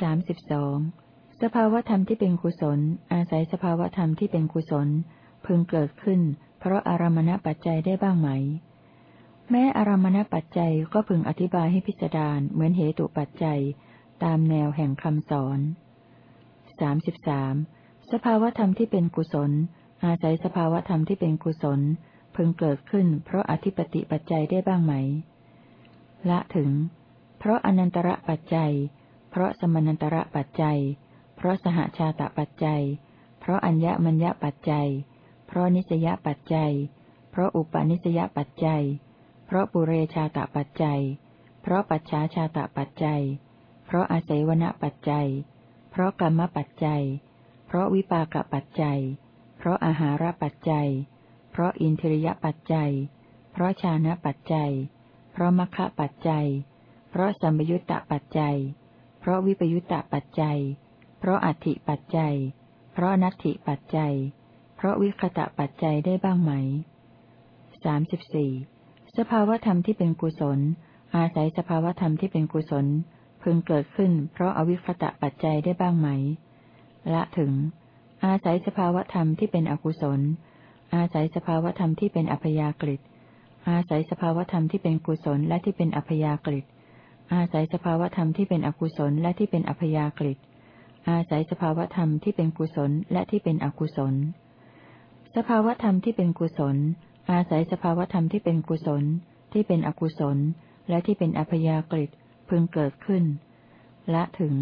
สามสิบสองสภาวธรรมที่เป็นกุศล อาศัยสภาวธรรมที่เป็นกุศล พึงเกิดขึ้น เพราะอารมณปัจจัยได้บ้างไหม แม้อารมณปัจจัยก็พึงอธิบายให้พิจารณาเหมือนเหตุปัจจัย ตามแนวแห่งคำสอนสามสิบสามสภาวธรรมที่เป็นกุศล อาศัยสภาวธรรมที่เป็นกุศล พึงเกิดขึ้น เพราะอธิปติปัจจัยได้บ้างไหม ละถึง เพราะอนันตระปัจจัย เพราะสมนันตระปัจจัย เพราะสหชาตปัจจัย เพราะอัญญมัญญปัจจัย เพราะนิสยปัจจัย เพราะอุปนิสยปัจจัย เพราะปุเรชาตปัจจัย เพราะปัจฉาชาตปัจจัย เพราะอาศัยวณปัจจัย เพราะกรรมปัจจัย เพราะวิปากปัจจัย เพราะอาหารปัจจัย เพราะอินทริยปัจจัย เพราะชานะปัจจัย เพราะมัคคะปัจจัย เพราะสัมยุตตปัจจัย ราะวิปยุตตปัจจัย เพราะอัติปัจจัย เพราะนัตถิปัจจัย เพราะวิคตะปัจจัยได้บ้างไหมสามสิบสี่สภาวธรรมที่เป็นกุศล อาศัยสภาวธรรมที่เป็นกุศล พึงเกิดขึ้น เพราะอวิคตะปัจจัยได้บ้างไหม ละถึง อาศัยสภาวธรรมที่เป็นอกุศล อาศัยสภาวธรรมที่เป็นอัพยากฤิอาศัยสภาวธรรมที่เป็นกุศลและที่เป็นอัพยากฤิต อาศัยสภาวธรรมที่เป็นอกุศลและที่เป็นอัพยากฤิอาศัยสภาวธรรมที่เป็นกุศลและที่เป็นอกุศล สภาวธรรมที่เป็นกุศล อาศัยสภาวธรรมที่เป็นกุศล ที่เป็นอกุศล และที่เป็นอัพยากฤิพึงเกิดขึ้น ละถึง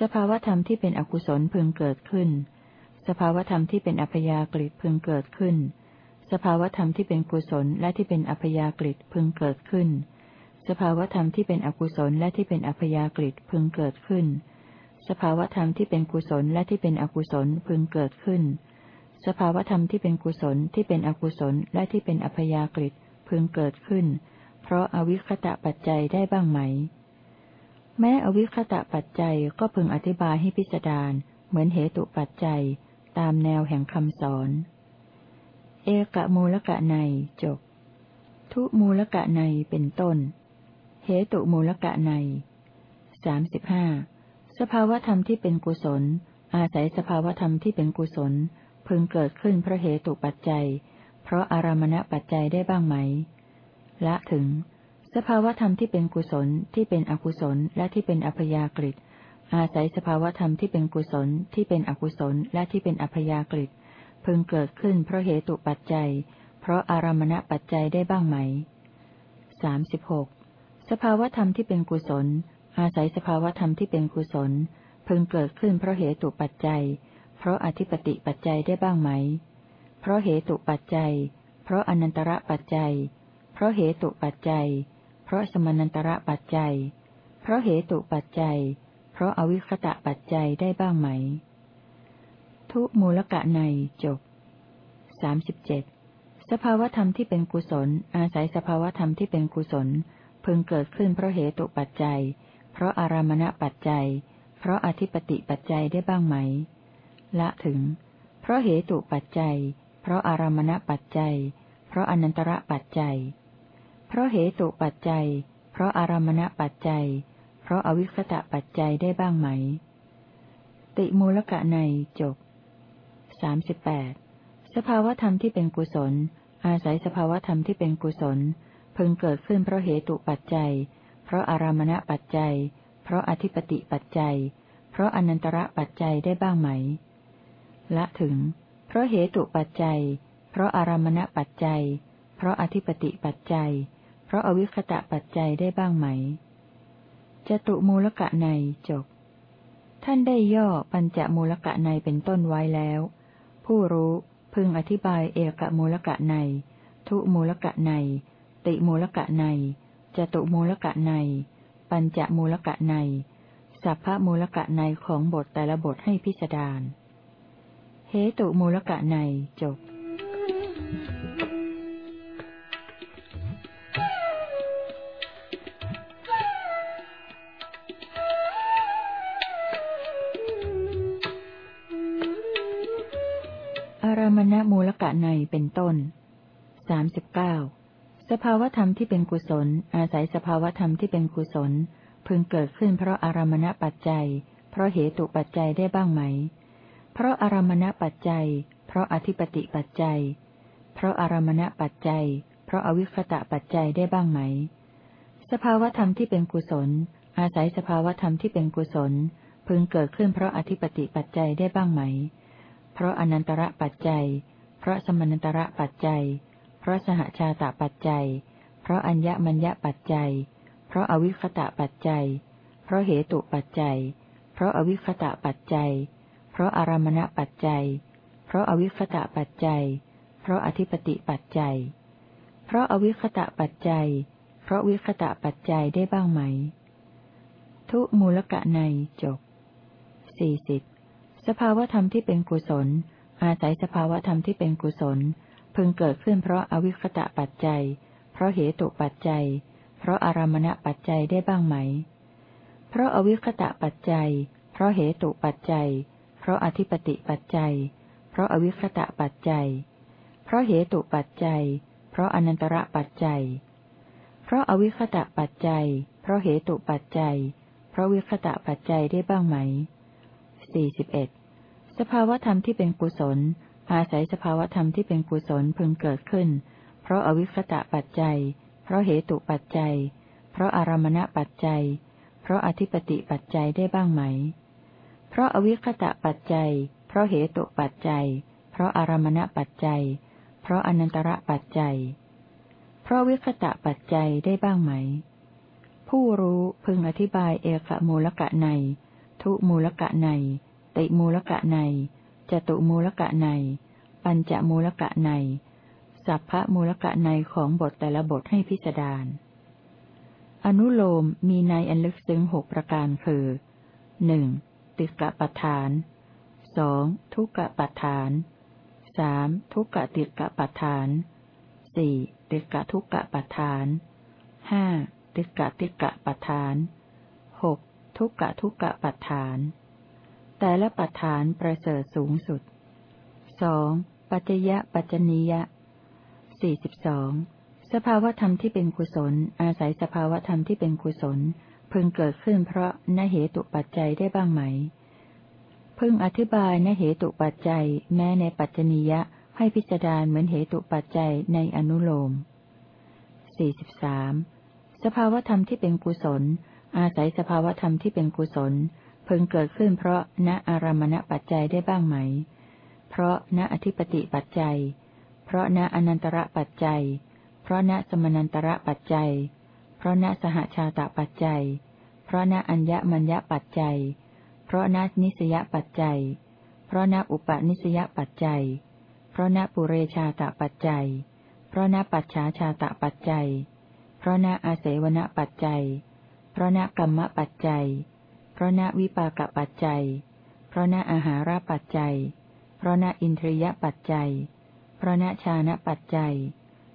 สภาวธรรมที่เป็นอกุศลพึงเกิดขึ้น สภาวธรรมที่เป็นอัพยากฤิพึงเกิดขึ้น สภาวธรรมที่เป็นกุศลและที่เป็นอัพยากฤิพึงเกิดขึ้น สภาวธรรมที่เป็นอกุศลและที่เป็นอัพยากฤิพึงเกิดขึ้น สภาวธรรมที่เป็นกุศลและที่เป็นอกุศลพึงเกิดขึ้น สภาวธรรมที่เป็นกุศลที่เป็นอกุศลและที่เป็นอัพยากฤิพึงเกิดขึ้น เพราะอวิคตะปัจจัยได้บ้างไหม แม้อวิคตะปัจจัยก็พึงอธิบายให้พิจารณาเหมือนเหตุปัจจัย ตามแนวแห่งคำสอน เอกะมูลกะในจบ ทุมูลกะในเป็นต้น เหตุมูลกะในสามสิบห้าสภาวธรรมที่เป็นกุศล อาศัยสภาวธรรมที่เป็นกุศล พึงเกิดขึ้นเพราะเหตุปัจจัย เพราะอารมณปัจจัยได้บ้างไหม ละถึง สภาวธรรมที่เป็นกุศลที่เป็นอกุศลและที่เป็นอัพยากฤิอาศัยสภาวธรรมที่เป็นกุศลที่เป็นอกุศลและที่เป็นอัพยากฤิพึงเกิดขึ้นเพราะเหตุปัจจัย เพราะอารมณปัจจัยได้บ้างไหมสามสิบหก สภาวธรรมที่เป็นกุศล อาศัยสภาวธรรมที่เป็นกุศลเพึงเกิดขึ้นเพราะเหตุปัจจัย เพราะอธิปติปัจจัยได้บ้างไหม เพราะเหตุปัจจัย เพราะอนันตระปัจจัย เพราะเหตุปัจจัยพราะสมนันตระปัจจัย เพราะเหตุปัจจัย เพราะอวิคตะปัจจัยได้บ้างไหม ทุมูลกะในจบสามสิบเจ็ดสภาวธรรมที่เป็นกุศล อาศัยสภาวธรรมที่เป็นกุศล พึงเกิดขึ้นเพราะเหตุปัจจัย เพราะอารามณปัจจัย เพราะอธิปติปัจจัยได้บ้างไหม ละถึง เพราะเหตุปัจจัย เพราะอารามณปัจจัย เพราะอนันตระปัจจัย เพราะเหตุปัจจัย เพราะอารามณปัจจัย เพราะอวิคตะปัจจัยได้บ้างไหม ติมูลกะในจบสามสิบแปดสภาวธรรมที่เป็นกุศล อาศัยสภาวธรรมที่เป็นกุศล พึงเกิดขึ้นเพราะเหตุปัจจัย เพราะอารามณปัจจัย เพราะอธิปติปัจจัย เพราะอนันตระปัจจัยได้บ้างไหม ละถึง เพราะเหตุปัจจัย เพราะอารามณปัจจัย เพราะอธิปติปัจจัยพราะอวิคตะปัจจัยได้บ้างไหมจตุมูลกะในจบ ท่านได้ย่อปัญจมูลกะในเป็นต้นไว้แล้ว ผู้รู้พึงอธิบายเอกมูลกะใน ทุมูลกะใน ติมูลกะในจตุมูลกะใน ปัญจมูลกะใน สัพพมูลกะในของบทแต่ละบทให้พิจารณาเหตุมูลกะในจบอารมณมูลกะในเป็นต้นสามสิบเก้า สภาวธรรมที่เป็นกุศล อาศัยสภาวธรรมที่เป็นกุศล พึงเกิดขึ้นเพราะอารมณปัจจัย เพราะเหตุปัจจัยได้บ้างไหม เพราะอารมณปัจจัย เพราะอธิปติปัจจัย เพราะอารมณปัจจัย เพราะอวิคตะปัจจัยได้บ้างไหม สภาวธรรมที่เป็นกุศล อาศัยสภาวธรรมที่เป็นกุศล พึงเกิดขึ้นเพราะอธิปติปัจจัยได้บ้างไหม เพราะอนันตระปัจจัย เพราะสมนันตระปัจจัย เพราะสหชาตปัจจัย เพราะอัญญมัญญปัจจัย เพราะอวิคตะปัจจัย เพราะเหตุปัจจัย เพราะอวิคตะปัจจัย เพราะอารมณปัจจัย เพราะอวิคตะปัจจัย เพราะอธิปติปัจจัย เพราะอวิคตะปัจจัย เพราะวิคตะปัจจัยได้บ้างไหม ทุมูลกะในจบสี่สิบสภาวธรรมที่เป็นกุศล อาศัยสภาวธรรมที่เป็นกุศล พึงเกิดขึ้นเพราะอวิคตะปัจจัย เพราะเหตุปัจจัย เพราะอารมณปัจจัยได้บ้างไหม เพราะอวิคตะปัจจัย เพราะเหตุปัจจัย เพราะอธิปติปัจจัย เพราะอวิคตะปัจจัย เพราะเหตุปัจจัย เพราะอนันตระปัจจัย เพราะอวิคตะปัจจัย เพราะเหตุปัจจัย เพราะวิคตะปัจจัยได้บ้างไหม สี่สิบเอ็ดสภาวธรรมที่เป็นกุศล อาศัยสภาวธรรมที่เป็นกุศลพึงเกิดขึ้น เพราะอวิคตะปัจจัย เพราะเหตุปัจจัย เพราะอารมณปัจจัย เพราะอธิปติปัจจัยได้บ้างไหม เพราะอวิคตะปัจจัย เพราะเหตุปัจจัย เพราะอารมณปัจจัย เพราะอนันตระปัจจัย เพราะวิคตะปัจจัยได้บ้างไหม ผู้รู้พึงอธิบายเอกมูลกะใน ทุมูลกะใน ติมูลกะใน จตุมูลกะใน ปัญจมูลกะใน สัพพมูลกะในของบทแต่ละบทให้พิจาร อนุโลมมีในอันลึกซึ้งหกประการคือหนึ่งติกะปทานสองทุกกะปทานสามทุกกะติกะปทานสี่ติกะทุกกะปทานห้าติกะติกะปทานหกทุกกะทุกกะปทาน แต่ละปัฏฐานประเสริฐสูงสุดสองปัจจยะปัจจนียะสี่สิบสองสภาวธรรมที่เป็นกุศล อาศัยสภาวธรรมที่เป็นกุศลพึงเกิดขึ้นเพราะนเหตุปัจจัยได้บ้างไหม พึงอธิบายนเหตุปัจจัย แม้ในปัจจนียะให้พิจารณาเหมือนเหตุปัจจัยในอนุโลมสี่สิบสามสภาวธรรมที่เป็นกุศล อาศัยสภาวธรรมที่เป็นกุศล พึงเกิดขึ้นเพราะณอารมณปัจจัยได้บ้างไหม เพราะณอธิปติปัจจัย เพราะณอนันตระปัจจัย เพราะณสมนันตระปัจจัย เพราะณสหชาตปัจจัย เพราะณอัญญมัญญปัจจัย เพราะณนิสยปัจจัย เพราะณอุปนิสยปัจจัย เพราะณปุเรชาตปัจจัย เพราะณปัจฉาชาตปัจจัย เพราะณอาเสวนปัจจัย เพราะณกรรมปัจจัย เพราะณวิปากปัจจัย เพราะณอาหาราปัจจัย เพราะณอินทรียปัจจัย เพราะณชานะปัจจัย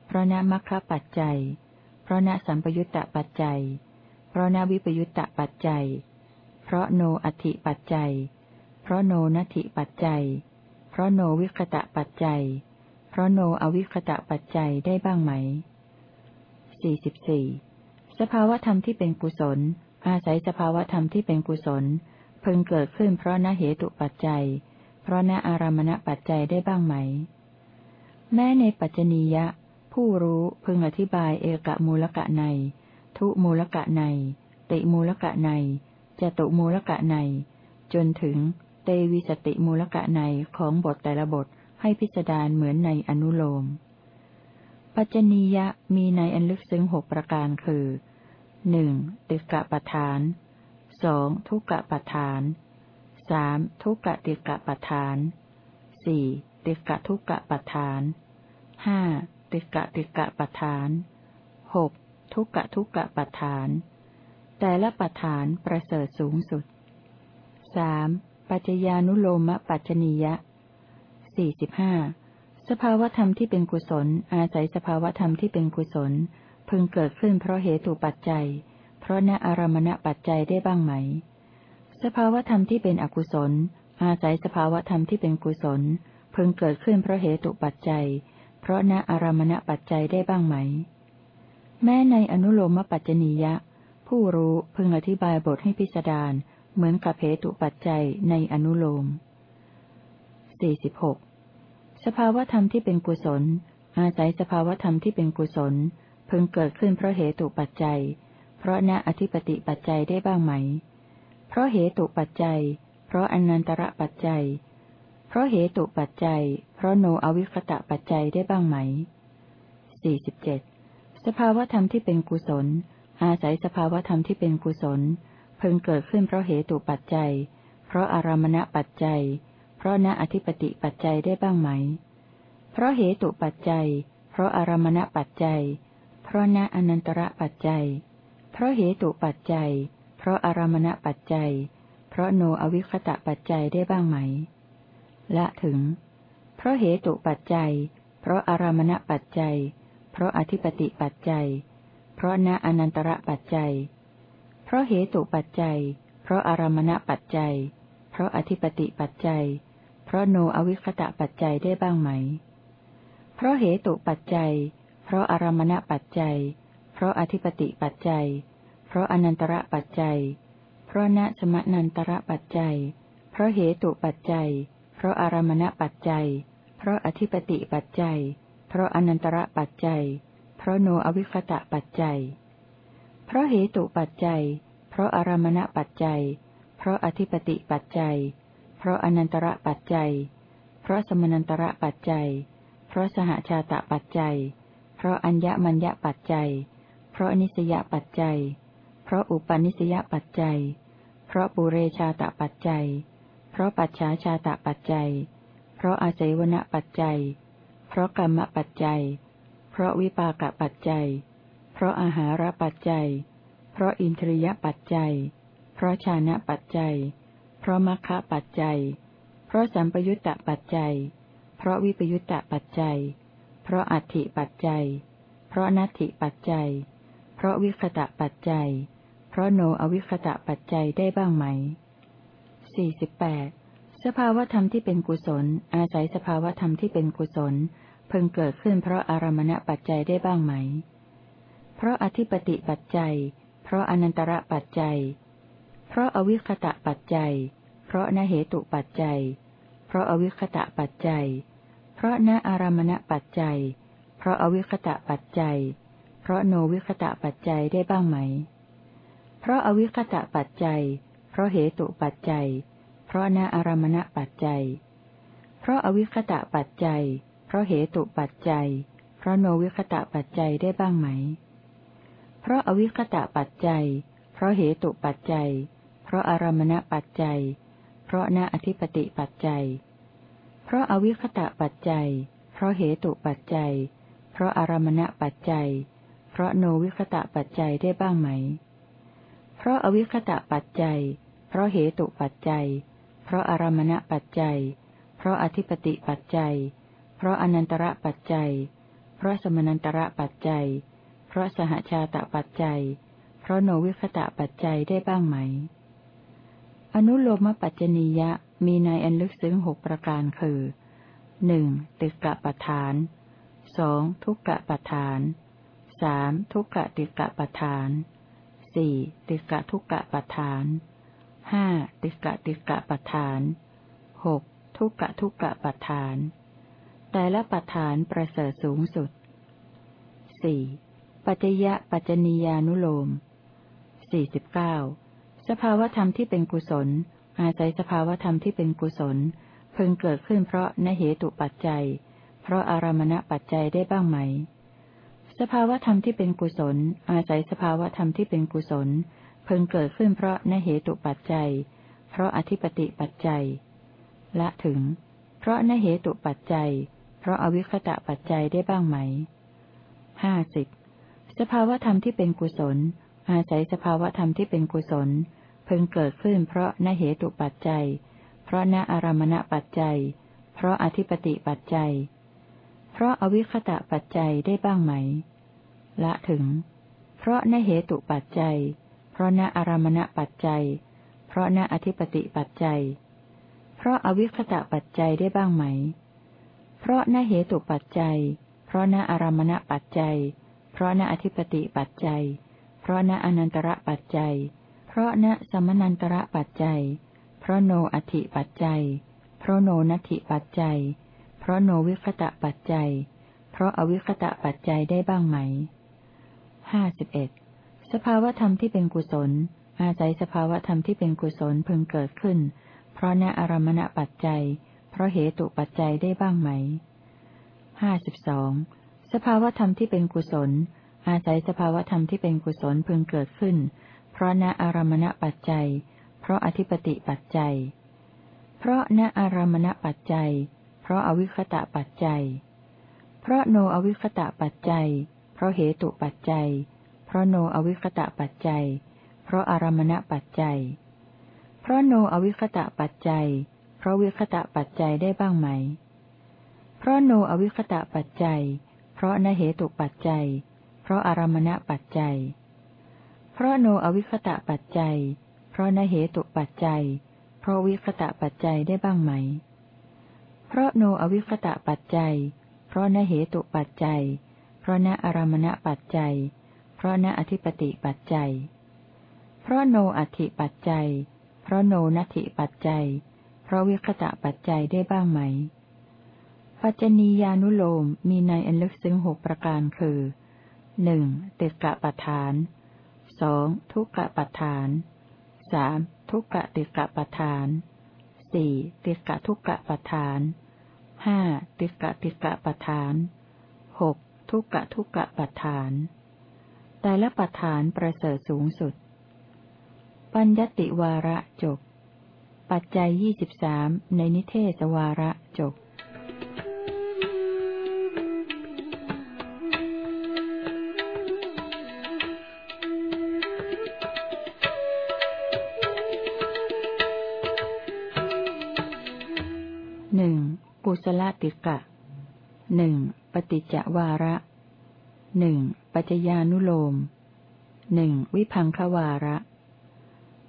เพราะณมัคคะปัจจัย เพราะณสัมปยุตตปัจจัย เพราะณวิปยุตตปัจจัย เพราะโนอัติปัจจัย เพราะโนนัติปัจจัย เพราะโนวิคตะปัจจัย เพราะโนอวิคตะปัจจัยได้บ้างไหมสี่สิบสี่สภาวธรรมที่เป็นกุศล อาศัยสภาวธรรมที่เป็นกุศลพึงเกิดขึ้นเพราะนเหตุปัจจัย เพราะนอารมณปัจจัยได้บ้างไหม แม้ในปัจจนียะ ผู้รู้พึงอธิบายเอกมูลกะใน ทุมูลกะใน ติมูลกะในจตุมูลกะใน จนถึงเตวิสติมูลกะในของบทแต่ละบทให้พิจารณาเหมือนในอนุโลม ปัจจนียะมีในอันลึกซึ้งหกประการคือ หนึ่งติกะปทานสองทุกะปทานสามทุกะติกะปทานสี่ติกะทุกะปทานห้าติกะติกะปทานหกทุกะทุกะปทาน แต่ละปทานประเสริฐสูงสุดสามปัจจญานุโลมปัจจนียะสี่สิบห้าสภาวธรรมที่เป็นกุศล อาศัยสภาวธรรมที่เป็นกุศล พึงเกิดขึ้นเพราะเหตุปัจจัย เพราะณอารมณปัจจัยได้บ้างไหม สภาวธรรมที่เป็นอกุศล อาศัยสภาวธรรมที่เป็นกุศล พึงเกิดขึ้นเพราะเหตุปัจจัย เพราะณอารมณปัจจัยได้บ้างไหม แม้ในอนุโลมปัจจนียะ ผู้รู้พึงอธิบายบทให้พิสดารเหมือนกับเหตุปัจจัยในอนุโลมสี่สิบหกสภาวธรรมที่เป็นกุศล อาศัยสภาวธรรมที่เป็นกุศล พึงเกิดขึ้นเพราะเหตุปัจจัย เพราะณอธิปติปัจจัยได้บ้างไหม เพราะเหตุปัจจัย เพราะอนันตระปัจจัย เพราะเหตุปัจจัย เพราะโนอวิคตะปัจจัยได้บ้างไหมสี่สิบเจ็ดสภาวธรรมที่เป็นกุศล อาศัยสภาวธรรมที่เป็นกุศล พึงเกิดขึ้นเพราะเหตุปัจจัย เพราะอารมณปัจจัย เพราะณอธิปติปัจจัยได้บ้างไหม เพราะเหตุปัจจัย เพราะอารมณปัจจัย เพราะณอนันตระปัจจัย เพราะเหตุปัจจัย เพราะอารมณปัจจัย เพราะโนอวิคตะปัจจัยได้บ้างไหม ละถึง เพราะเหตุปัจจัย เพราะอารมณปัจจัย เพราะอธิปติปัจจัย เพราะณอนันตระปัจจัย เพราะเหตุปัจจัย เพราะอารมณปัจจัย เพราะอธิปติปัจจัย เพราะโนอวิคตะปัจจัยได้บ้างไหม เพราะเหตุปัจจัย เพราะอารมณปัจจัย เพราะอธิปติปัจจัย เพราะอนันตระปัจจัย เพราะณสมนันตระปัจจัย เพราะเหตุปัจจัย เพราะอารมณปัจจัย เพราะอธิปติปัจจัย เพราะอนันตระปัจจัย เพราะโนอวิคตะปัจจัย เพราะเหตุปัจจัย เพราะอารมณปัจจัย เพราะอธิปติปัจจัย เพราะอนันตระปัจจัย เพราะสมนันตระปัจจัย เพราะสหชาตะปัจจัย เพราะอัญญมัญญปัจจัย เพราะนิสยปัจจัย เพราะอุปนิสยปัจจัย เพราะปุเรชาตปัจจัย เพราะปัจฉาชาตปัจจัย เพราะอาศัยวณปัจจัย เพราะกรรมปัจจัย เพราะวิปากปัจจัย เพราะอาหารปัจจัย เพราะอินทรียปัจจัย เพราะชานะปัจจัย เพราะมัคคะปัจจัย เพราะสัมปยุตตปัจจัย เพราะวิปยุตตปัจจัย เพราะอัติปัจจัย เพราะนัตถิปัจจัย เพราะวิคตะปัจจัย เพราะโนอวิคตะปัจจัยได้บ้างไหมสี่สิบแปดสภาวธรรมที่เป็นกุศล อาศัยสภาวธรรมที่เป็นกุศลเพิ่งเกิดขึ้นเพราะอารมณปัจจัยได้บ้างไหม เพราะอธิปติปัจจัย เพราะอนันตระปัจจัย เพราะอวิคตะปัจจัย เพราะนเหตุปัจจัย เพราะอวิคตะปัจจัย เพราะนอารามณปัจจัย เพราะอวิคตะปัจจัย เพราะโนวิคตะปัจจัยได้บ้างไหม เพราะอวิคตะปัจจัย เพราะเหตุปัจจัย เพราะนอารามณปัจจัย เพราะอวิคตะปัจจัย เพราะเหตุปัจจัย เพราะโนวิคตะปัจจัยได้บ้างไหม เพราะอวิคตะปัจจัย เพราะเหตุปัจจัย เพราะอารามณปัจจัย เพราะณอธิปติปัจจัย เพราะอวิคตะปัจจัย เพราะเหตุปัจจัย เพราะอารมณปัจจัย เพราะโนวิคตะปัจจัยได้บ้างไหม เพราะอวิคตะปัจจัย เพราะเหตุปัจจัย เพราะอารมณปัจจัย เพราะอธิปติปัจจัย เพราะอนันตระปัจจัย เพราะสมนันตระปัจจัย เพราะสหชาตะปัจจัย เพราะโนวิคตะปัจจัยได้บ้างไหม อนุโลมปัจจนียะ มีในอันลึกซึ้งหกประการคือหนึ่งติกะปทานสองทุกกะปทานสามทุกกะติกะปทานสี่ติกะทุกกะปทานห้าติกะติกะปทานหกทุกกะทุกกะปทาน แต่ละปทานประเสริฐสูงสุดสี่ปัจยะปัจจนียานุโลมสี่สิบเก้าสภาวธรรมที่เป็นกุศล อาศัยสภาวธรรมที่เป็นกุศลพึงเกิดขึ้นเพราะนเหตุปัจจัย เพราะอารมณปัจจัยได้บ้างไหม สภาวธรรมที่เป็นกุศล อาศัยสภาวธรรมที่เป็นกุศลพึงเกิดขึ้นเพราะนเหตุปัจจัย เพราะอธิปติปัจจัย ละถึง เพราะนเหตุปัจจัย เพราะอวิคตะปัจจัยได้บ้างไหม ห้าสิบสภาวธรรมที่เป็นกุศล อาศัยสภาวธรรมที่เป็นกุศล พิ่งเกิดขึ้นเพราะนเหตุปัจจัย เพราะนอารมณปัจจัย เพราะอธิปติปัจจัย เพราะอวิคตะปัจจัยได้บ้างไหม ละถึง เพราะนเหตุปัจจัย เพราะนอารมณปัจจัย เพราะนอธิปติปัจจัย เพราะอวิคตะปัจจัยได้บ้างไหม เพราะนเหตุปัจจัย เพราะนอารมณปัจจัย เพราะณอธิปติปัจจัย เพราะณอนันตระปัจจัย ราะณสมนันตระปัจจัย เพราะโนอธิปัจจัย เพราะโนนัติปัจจัย เพราะโนวิคตะปัจจัย เพราะอวิคตะปัจจัยได้บ้างไหมห้าสิบเอ็ดสภาวธรรมที่เป็นกุศล อาศัยสภาวธรรมที่เป็นกุศลพึงเกิดขึ้น เพราะณอารมณปัจจัย เพราะเหตุปัจจัยได้บ้างไหมห้าสิบสองสภาวธรรมที่เป็นกุศล อาศัยสภาวธรรมที่เป็นกุศลพึงเกิดขึ้น เพราะณอารมณปัจจัย เพราะอธิปติปัจจัย เพราะณอารมณปัจจัย เพราะอวิคตะปัจจัย เพราะโนอวิคตะปัจจัย เพราะเหตุปัจจัย เพราะโนอวิคตะปัจจัย เพราะอารมณปัจจัย เพราะโนอวิคตะปัจจัย เพราะวิคตะปัจจัยได้บ้างไหม เพราะโนอวิคตะปัจจัย เพราะนเหตุปัจจัย เพราะอารมณปัจจัย เพราะโนอวิคตะปัจจัย เพราะนเหตุปัจจัย เพราะวิคตะปัจจัยได้บ้างไหม เพราะโนอวิคตะปัจจัย เพราะนเหตุปัจจัย เพราะนอารามณปัจจัย เพราะนอธิปติปัจจัย เพราะโนอธิปัจจัย เพราะโนนัติปัจจัย เพราะวิคตะปัจจัยได้บ้างไหม ปัจจนียานุโลมมีในอันลึกซึ้งหกประการคือหนึ่งติกะปัฏฐาน สองทุกกะปัฏฐานสามทุกกะติกะปัฏฐานสี่ติกะทุกกะปัฏฐานห้าติกะติกะปัฏฐานหกทุกกะทุกกะปัฏฐาน แต่ละปัฏฐานประเสริฐสูงสุด ปัญญติวาระจบ ปัจจัยยี่สิบสามในนิเทศวาระจบ ติกะหนึ่งปฏิจจวาระหนึ่งปัจจญานุโลมหนึ่งวิพังควาระ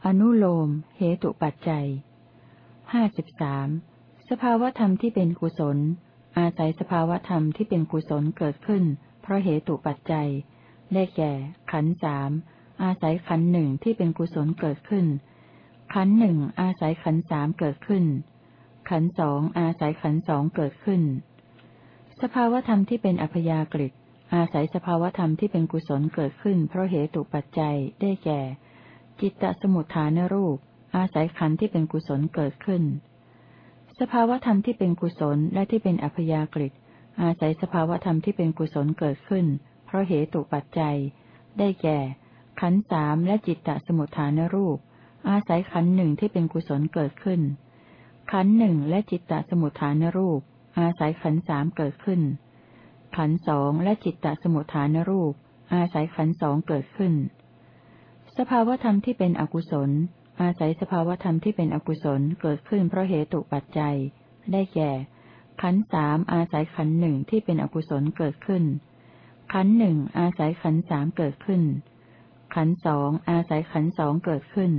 อนุโลม เหตุปัจจัยห้าสิบสามสภาวธรรมที่เป็นกุศล อาศัยสภาวธรรมที่เป็นกุศลเกิดขึ้น เพราะเหตุปัจจัย ได้แก่ ขันสามอาศัยขันหนึ่งที่เป็นกุศลเกิดขึ้น ขันหนึ่งอาศัยขันสามเกิดขึ้น ขันสองอาศัยขันสองเกิดขึ้น สภาวธรรมที่เป็นอัพยากฤิอาศัยสภาวธรรมที่เป็นกุศลเกิดขึ้น เพราะเหตุปัจจัยได้แก่ จิตตสมุทฐานรูป อาศัยขันที่เป็นกุศลเกิดขึ้น สภาวธรรมที่เป็นกุศลและที่เป็นอัพยากฤิอาศัยสภาวธรรมที่เป็นกุศลเกิดขึ้น เพราะเหตุปัจจัย ได้แก่ ขันสามและจิตตสมุทฐานรูป อาศัยขันหนึ่งที่เป็นกุศลเกิดขึ้น ขันหนึ่งและจิตตสมุทฐานรูป อาศัยขันสามเกิดขึ้น ขันสองและจิตตสมุทฐานรูป อาศัยขันสองเกิดขึ้น สภาวธรรมที่เป็นอกุศล อาศัยสภาวธรรมที่เป็นอกุศลเกิดขึ้นเพราะเหตุปัจจัย ได้แก่ ขันสามอาศัยขันหนึ่งที่เป็นอกุศลเกิดขึ้น ขันหนึ่งอาศัยขันสามเกิดขึ้น ขันสองอาศัยขันสองเกิดขึ้น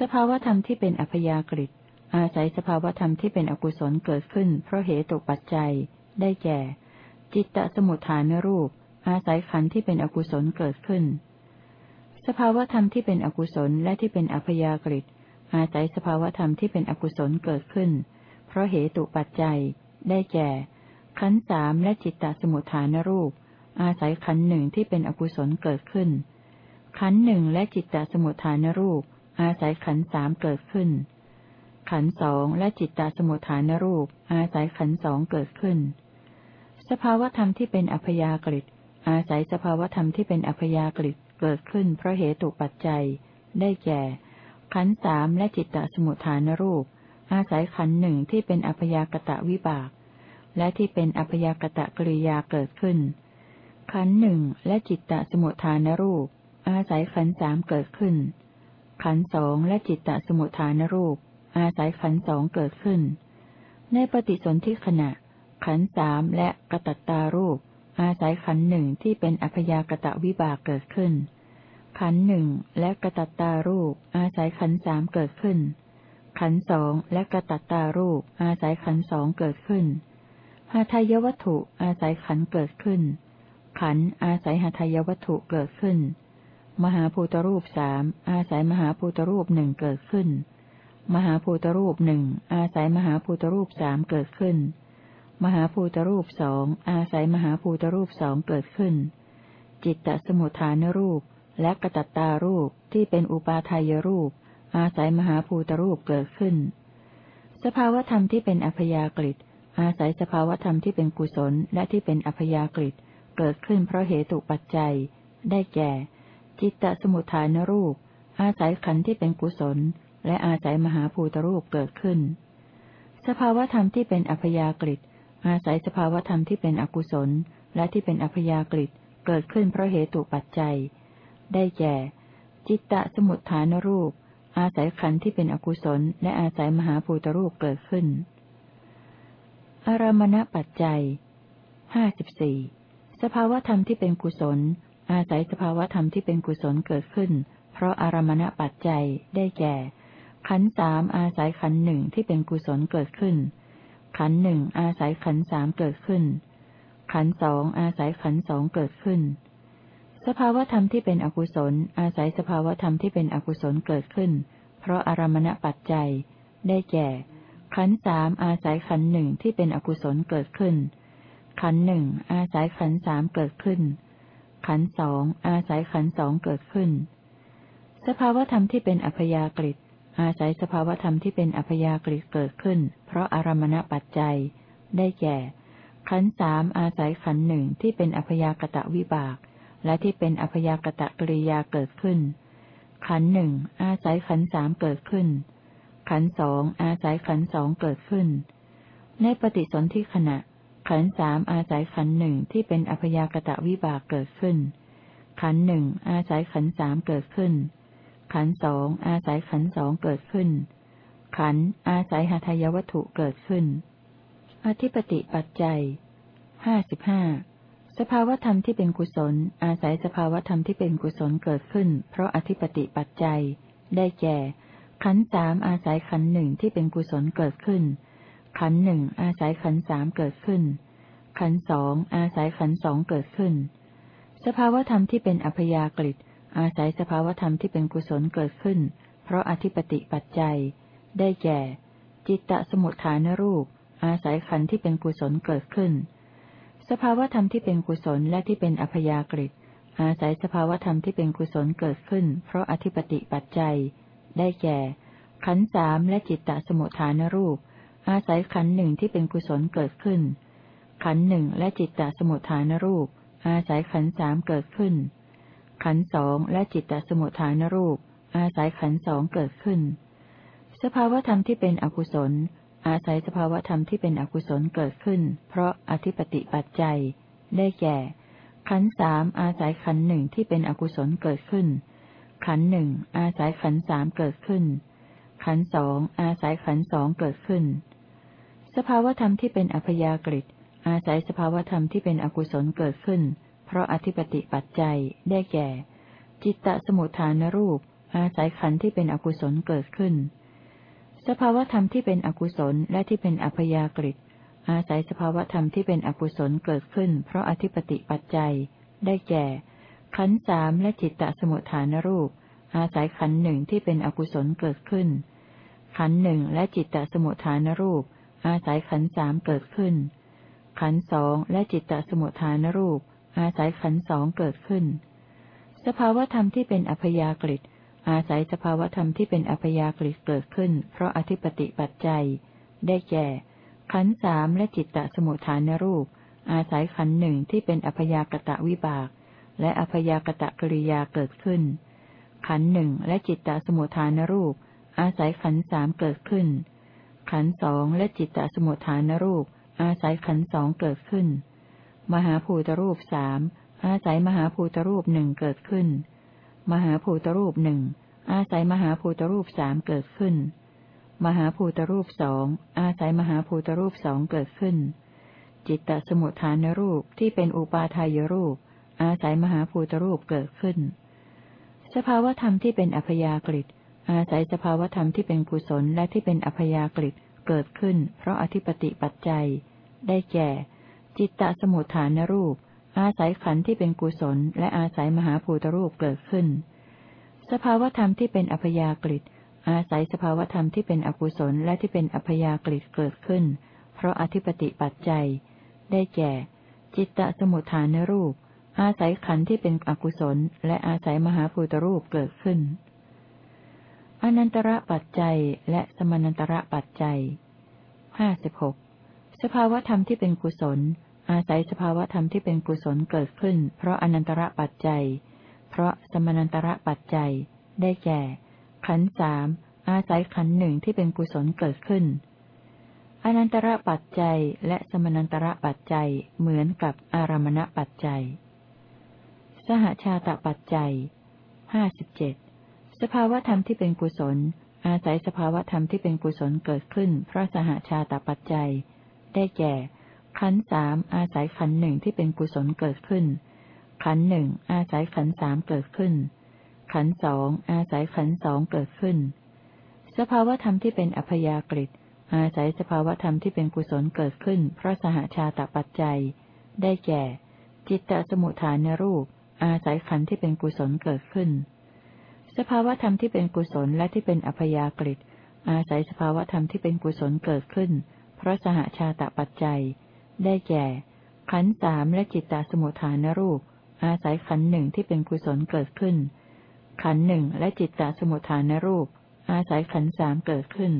สภาวธรรมที่เป็นอัพยากฤิต อาศัยสภาวธรรมที่เป็นอกุศลเกิดขึ้น เพราะเหตุปัจจัย ได้แก่ จิตตสมุทฐานรูป อาศัยขันธ์ที่เป็นอกุศลเกิดขึ้น สภาวธรรมที่เป็นอกุศลและที่เป็นอัพยากฤิอาศัยสภาวธรรมที่เป็นอกุศลเกิดขึ้น เพราะเหตุปัจจัย ได้แก่ ขันธ์สามและจิตตสมุทฐานรูป อาศัยขันธ์หนึ่งที่เป็นอกุศลเกิดขึ้น ขันธ์หนึ่งและจิตตสมุทฐานรูป อาศัยขันธ์สามเกิดขึ้น ขันสองและจิตตสมุทฐานรูป อาศัยขันสองเกิดขึ้น สภาวธรรมที่เป็นอัพยากฤิอาศัยสภาวธรรมที่เป็นอัพยากฤิเกิดขึ้นเพราะเหตุปัจจัย ได้แก่ ขันสามและจิตตสมุทฐานรูป อาศัยขันหนึ่งที่เป็นอัพยากตะวิบาก และที่เป็นอัพยากตะกริยาเกิดขึ้น ขันหนึ่งและจิตตสมุทฐานรูป อาศัยขันสามเกิดขึ้น ขันสองและจิตตสมุทฐานรูป อาศัยขันสองเกิดขึ้น ในปฏิสนธิขณะ ขันสามและกระตัตตารูป อาศัยขันหนึ่งที่เป็นอัพยากตะวิบากเกิดขึ้น ขันหนึ่งและกระตัตตารูป อาศัยขันสามเกิดขึ้น ขันสองและกระตัตตารูป อาศัยขันสองเกิดขึ้นหาทายวัตถุอาศัยขันเกิดขึ้น ขันอาศัยหาทายวัตถุเกิดขึ้น มหาภูตรูปสามอาศัยมหาภูตรูปหนึ่งเกิดขึ้น มหาภูตรูปหนึ่งอาศัยมหาภูตรูปสามเกิดขึ้น มหาภูตรูปสองอาศัยมหาภูตรูปสองเกิดขึ้น จิตตสมุทฐานรูปและกระตัตตารูปที่เป็นอุปาทายรูป อาศัยมหาภูตรูปเกิดขึ้น สภาวธรรมที่เป็นอัพยากฤิอาศัยสภาวธรรมที่เป็นกุศลและที่เป็นอัพยากฤิเกิดขึ้นเพราะเหตุปัจจัย ได้แก่ จิตตสมุทฐานรูป อาศัยขันธ์ที่เป็นกุศล และอาศัยมหาภูตรูปเกิดขึ้น สภาวธรรมที่เป็นอัพยากฤิอาศัยสภาวธรรมที่เป็นอกุศล และที่เป็นอัพยากฤิเกิดขึ้นเพราะเหตุปัจจัย ได้แก่ จิตตสมุทฐานรูป อาศัยขันธ์ที่เป็นอกุศล และอาศัยมหาภูตรูปเกิดขึ้น อารมณปัจจัยห้าสิบสี่สภาวธรรมที่เป็นกุศล อาศัยสภาวธรรมที่เป็นกุศลเกิดขึ้น เพราะอารมณปัจจัยได้แก่ ขันสามอาศัยขันหนึ่งที่เป็นกุศลเกิดขึ้น ขันหนึ่งอาศัยขันสามเกิดขึ้น ขันสองอาศัยขันสองเกิดขึ้น สภาวธรรมที่เป็นอกุศล อาศัยสภาวธรรมที่เป็นอกุศลเกิดขึ้น เพราะอารมณปัจจัย ได้แก่ ขันสามอาศัยขันหนึ่งที่เป็นอกุศลเกิดขึ้น ขันหนึ่งอาศัยขันสามเกิดขึ้น ขันสองอาศัยขันสองเกิดขึ้น สภาวธรรมที่เป็นอัพยากฤิ อาศัยสภาวธรรมที่เป็นอัพยากฤิเกิดขึ้น เพราะอารมณปัจจัย ได้แก่ ขันสามอาศัยขันหนึ่งที่เป็นอัพยากตะวิบาก และที่เป็นอพยากตะกริยาเกิดขึ้น ขันหนึ่งอาศัยขันสามเกิดขึ้น ขันสองอาศัยขันสองเกิดขึ้น ในปฏิสนธิขณะ ขันสามอาศัยขันหนึ่งที่เป็นอพยากตะวิบากเกิดขึ้น ขันหนึ่งอาศัยขันสามเกิดขึ้น ขันสองอาศัยขันสองเกิดขึ้น ขันอาศัยหาทายวัตถุเกิดขึ้น อธิปติปัจจัยห้าสิบห้าสภาวธรรมที่เป็นกุศล อาศัยสภาวธรรมที่เป็นกุศลเกิดขึ้น เพราะอธิปติปัจจัย ได้แก่ ขันสามอาศัยขันหนึ่งที่เป็นกุศลเกิดขึ้น ขันหนึ่งอาศัยขันสามเกิดขึ้น ขันสองอาศัยขันสองเกิดขึ้น สภาวธรรมที่เป็นอัพยากฤิต อาศัยสภาวธรรมที่เป็นกุศลเกิดขึ้น เพราะอธิปติปัจจัย ได้แก่ จิตตสมุทฐานรูป อาศัยขันธ์ที่เป็นกุศลเกิดขึ้น สภาวธรรมที่เป็นกุศลและที่เป็นอัพยากฤิอาศัยสภาวธรรมที่เป็นกุศลเกิดขึ้น เพราะอธิปติปัจจัย ได้แก่ ขันธ์สามและจิตตสมุทฐานรูป อาศัยขันธ์หนึ่งที่เป็นกุศลเกิดขึ้น ขันธ์หนึ่งและจิตตสมุทฐานรูป อาศัยขันธ์สามเกิดขึ้น ขันสองและจิตตสมุทฐานรูป อาศัยขันสองเกิดขึ้น สภาวธรรมที่เป็นอกุศล อาศัยสภาวธรรมที่เป็นอกุศลเกิดขึ้น เพราะอธิปติปัจจัย ได้แก่ ขันสามอาศัยขันหนึ่งที่เป็นอกุศลเกิดขึ้น ขันหนึ่งอาศัยขันสามเกิดขึ้น ขันสองอาศัยขันสองเกิดขึ้น สภาวธรรมที่เป็นอัพยากฤิอาศัยสภาวธรรมที่เป็นอกุศลเกิดขึ้น เพราะอธิปติปัจจัยได้แก่ จิตตสมุทฐานรูป อาศัยขันที่เป็นอกุศลเกิดขึ้น สภาวธรรมที่เป็นอกุศลและที่เป็นอัพยากฤิอาศัยสภาวธรรมที่เป็นอกุศลเกิดขึ้น เพราะอธิปติปัจจัย ได้แก่ ขันสามและจิตตสมุทฐานรูป อาศัยขันหนึ่งที่เป็นอกุศลเกิดขึ้น ขันหนึ่งและจิตตสมุทฐานรูป อาศัยขันสามเกิดขึ้นขันสองและจิตตสมุทฐานรูป อาศัยขันสองเกิดขึ้น สภาวธรรมที่เป็นอัพยากฤิอาศัยสภาวธรรมที่เป็นอัพยากฤิเกิดขึ้น เพราะอธิปติปัจจัย ได้แก่ ขันสามและจิตตสมุทฐานรูป อาศัยขันหนึ่งที่เป็นอัพยากตะวิบาก และอัพยากตะกริยาเกิดขึ้น ขันหนึ่งและจิตตสมุทฐานรูป อาศัยขันสามเกิดขึ้น ขันสองและจิตตสมุทฐานรูป อาศัยขันสองเกิดขึ้น มหาภูตรูปสามอาศัยมหาภูตรูปหนึ่งเกิดขึ้น มหาภูตรูปหนึ่งอาศัยมหาภูตรูปสามเกิดขึ้น มหาภูตรูปสองอาศัยมหาภูตรูปสองเกิดขึ้น จิตตสมุทฐานรูปที่เป็นอุปาทายรูป อาศัยมหาภูตรูปเกิดขึ้น สภาวธรรมที่เป็นอัพยากฤิอาศัยสภาวธรรมที่เป็นกุศลและที่เป็นอัพยากฤิเกิดขึ้น เพราะอธิปติปัจจัย ได้แก่ จิตตสมุทฐานรูป อาศัยขันธ์ที่เป็นกุศล และอาศัยมหาภูตรูปเกิดขึ้น สภาวธรรมที่เป็นอัพยากฤิอาศัยสภาวธรรมที่เป็นอกุศลและที่เป็นอัพยากฤิเกิดขึ้น เพราะอธิปติปัจจัย ได้แก่ จิตตสมุทฐานรูป อาศัยขันธ์ที่เป็นอกุศล และอาศัยมหาภูตรูปเกิดขึ้น อนันตระปัจจัยและสมานันตระปัจจัยห้าสิบหก สภาวธรรมที่เป็นกุศล อาศัยสภาวธรรมที่เป็นกุศลเกิดขึ้น เพราะอนันตระปัจจัย เพราะสมานันตระปัจจัย ได้แก่ ขันสามอาศัยขันหนึ่งที่เป็นกุศลเกิดขึ้น อนันตระปัจจัยและสมานันตระปัจจัยเหมือนกับอารมณปัจจัย สหชาตปัจจัยห้าสิบเจ็ดสภาวธรรมที่เป็นกุศล อาศัยสภาวธรรมที่เป็นกุศลเกิดขึ้น เพราะสหชาตปัจจัย ได้แก่ ขันสามอาศัยขันหนึ่งที่เป็นกุศลเกิดขึ้น ขันหนึ่งอาศัยขันสามเกิดขึ้น ขันสองอาศัยขันสองเกิดขึ้น สภาวธรรมที่เป็นอัพยากฤิอาศัยสภาวธรรมที่เป็นกุศลเกิดขึ้น เพราะสหชาตปัจจัย ได้แก่ จิตตสมุทฐานรูป อาศัยขันธ์ที่เป็นกุศลเกิดขึ้น สภาวธรรมที่เป็นกุศลและที่เป็นอัพยากฤิอาศัยสภาวธรรมที่เป็นกุศลเกิดขึ้นเพราะสหชาตปัจจัย ได้แก่ ขันสามและจิตตสมุทฐานรูป อาศัยขันหนึ่งที่เป็นกุศลเกิดขึ้น ขันหนึ่งและจิตตสมุทฐานรูป อาศัยขันสามเกิดขึ้น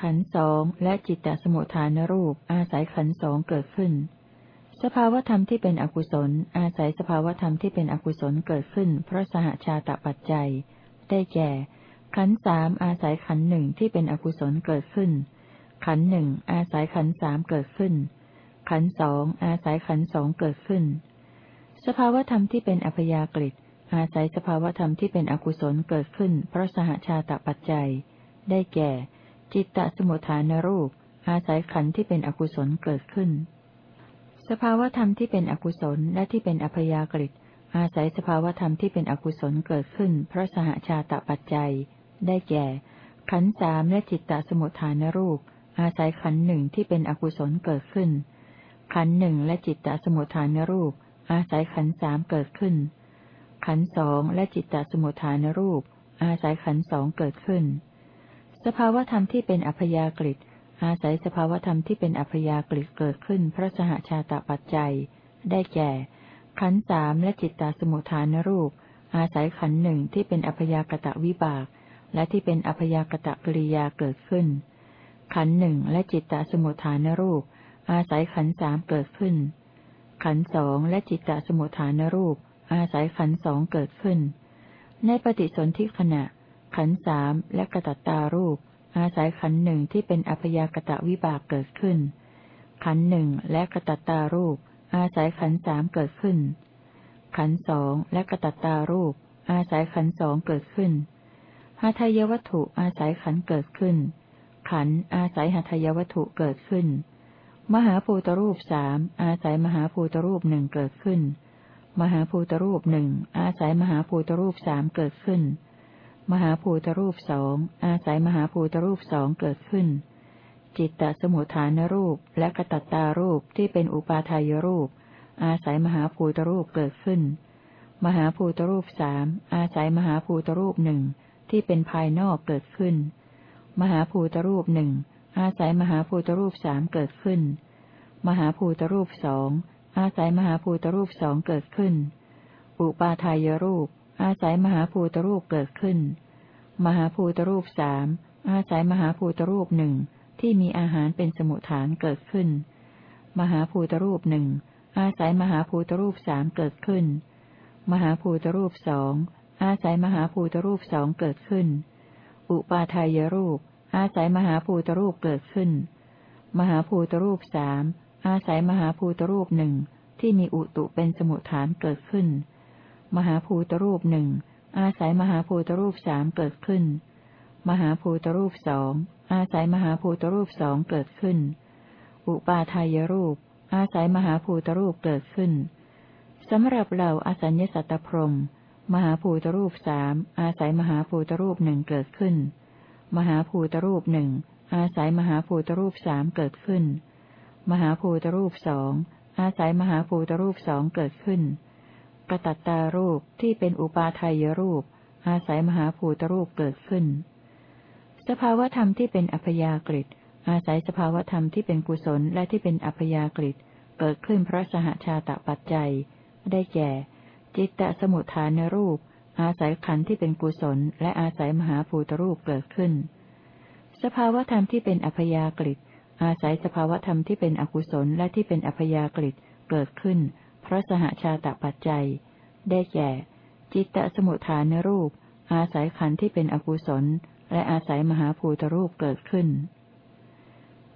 ขันสองและจิตตสมุทฐานรูป อาศัยขันสองเกิดขึ้น สภาวธรรมที่เป็นอกุศล อาศัยสภาวธรรมที่เป็นอกุศลเกิดขึ้น เพราะสหชาตปัจจัย ได้แก่ ขันสามอาศัยขันหนึ่งที่เป็นอกุศลเกิดขึ้น ขันหนึ่งอาศัยขันสามเกิดขึ้น ขันสองอาศัยขันสองเกิดขึ้น สภาวธรรมที่เป็นอัพยากฤิอาศัยสภาวธรรมที่เป็นอกุศลเกิดขึ้น เพราะสหชาตปัจจัย ได้แก่ จิตตสมุทฐานรูป อาศัยขันที่เป็นอกุศลเกิดขึ้น สภาวธรรมที่เป็นอกุศลและที่เป็นอัพยากฤิอาศัยสภาวธรรมที่เป็นอกุศลเกิดขึ้น เพราะสหชาตปัจจัย ได้แก่ ขันสามและจิตตสมุทฐานรูป อาศัยขันหนึ่งที่เป็นอกุศลเกิดขึ้น ขันหนึ่งและจิตตสมุทฐานรูป อาศัยขันสามเกิดขึ้น ขันสองและจิตตสมุทฐานรูป อาศัยขันสองเกิดขึ้น สภาวธรรมที่เป็นอัพยากฤิอาศัยสภาวธรรมที่เป็นอัพยากฤิเกิดขึ้นเพราะสหชาตปัจจัย ได้แก่ ขันสามและจิตตสมุทฐานรูป อาศัยขันหนึ่งที่เป็นอัพยากตะวิบาก และที่เป็นอัพยากตะกริยาเกิดขึ้น ขันหนึ่งและจิตตสมุทฐานรูป อาศัยขันสามเกิดขึ้น ขันสองและจิตตสมุทฐานรูป อาศัยขันสองเกิดขึ้น ในปฏิสนธิขณะ ขันสามและกระตัตตารูป อาศัยขันหนึ่งที่เป็นอัพยากตะวิบากเกิดขึ้น ขันหนึ่งและกระตัตตารูป อาศัยขันสามเกิดขึ้น ขันสองและกระตัตตารูป อาศัยขันสองเกิดขึ้นหาทายวัตถุอาศัยขันเกิดขึ้น ขันอาศัยหาทายวัตถุเกิดขึ้น มหาภูตรูปสามอาศัยมหาภูตรูปหนึ่งเกิดขึ้น มหาภูตรูปหนึ่งอาศัยมหาภูตรูปสามเกิดขึ้น มหาภูตรูปสองอาศัยมหาภูตรูปสองเกิดขึ้น จิตตสมุทฐานรูปและกระตัตตารูปที่เป็นอุปาทายรูป อาศัยมหาภูตรูปเกิดขึ้น มหาภูตรูปสามอาศัยมหาภูตรูปหนึ่งที่เป็นภายนอกเกิดขึ้น มหาภูตรูปหนึ่งอาศัยมหาภูตรูปสามเกิดขึ้น มหาภูตรูปสองอาศัยมหาภูตรูปสองเกิดขึ้น อุปาทายรูป อาศัยมหาภูตรูปเกิดขึ้น มหาภูตรูปสามอาศัยมหาภูตรูปหนึ่งที่มีอาหารเป็นสมุทฐานเกิดขึ้น มหาภูตรูปหนึ่งอาศัยมหาภูตรูปสามเกิดขึ้น มหาภูตรูปสองอาศัยมหาภูตรูปสองเกิดขึ้น อุปาทายรูป อาศัยมหาภูตรูปเกิดขึ้น มหาภูตรูปสามอาศัยมหาภูตรูปหนึ่งที่มีอุตุเป็นสมุทฐานเกิดขึ้น มหาภูตรูปหนึ่งอาศัยมหาภูตรูปสามเกิดขึ้น มหาภูตรูปสองอาศัยมหาภูตรูปสองเกิดขึ้น อุปาทายรูป อาศัยมหาภูตรูปเกิดขึ้นสำหรับเราอสัญญสัตตพรม มหาภูตรูปสามอาศัยมหาภูตรูปหนึ่งเกิดขึ้น มหาภูตรูปหนึ่งอาศัยมหาภูตรูปสามเกิดขึ้น มหาภูตรูปสองอาศัยมหาภูตรูปสองเกิดขึ้น กระตัตตารูปที่เป็นอุปาทายรูป อาศัยมหาภูตรูปเกิดขึ้น สภาวธรรมที่เป็นอัพยากฤิอาศัยสภาวธรรมที่เป็นกุศลและที่เป็นอัพยากฤิเกิดขึ้นเพราะสหชาตปัจจัย ได้แก่ จิตตสมุทฐานรูป อาศัยขันธ์ที่เป็นกุศล และอาศัยมหาภูตรูปเกิดขึ้น สภาวธรรมที่เป็นอัพยากฤิอาศัยสภาวธรรมที่เป็นอกุศลและที่เป็นอัพยากฤิเกิดขึ้น เพราะสหชาตปัจจัย ได้แก่ จิตตสมุทฐานรูป อาศัยขันธ์ที่เป็นอกุศล และอาศัยมหาภูตรูปเกิดขึ้น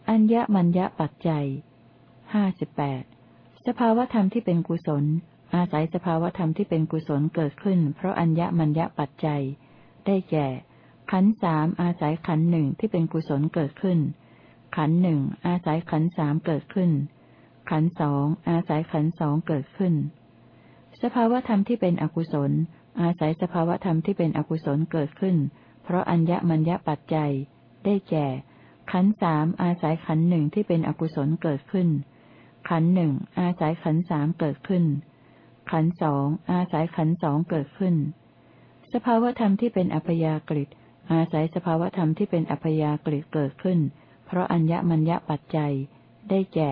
อัญญมัญญปัจจัยห้าสิบแปดสภาวธรรมที่เป็นกุศล อาศัยสภาวธรรมที่เป็นกุศลเกิดขึ้น เพราะอัญญมัญญปัจจัย ได้แก่ ขันสามอาศัยขันหนึ่งที่เป็นกุศลเกิดขึ้น ขันหนึ่งอาศัยขันสามเกิดขึ้น ขันสองอาศัยขันสองเกิดขึ้น สภาวธรรมที่เป็นอกุศล อาศัยสภาวธรรมที่เป็นอกุศลเกิดขึ้น เพราะอัญญมัญญปัจจัย ได้แก่ ขันสามอาศัยขันหนึ่งที่เป็นอกุศลเกิดขึ้น ขันหนึ่งอาศัยขันสามเกิดขึ้น ขันสองอาศัยขันสองเกิดขึ้น สภาวธรรมที่เป็นอัพยากฤิอาศัยสภาวธรรมที่เป็นอัพยากฤิเกิดขึ้น เพราะอัญญมัญญปัจจัย ได้แก่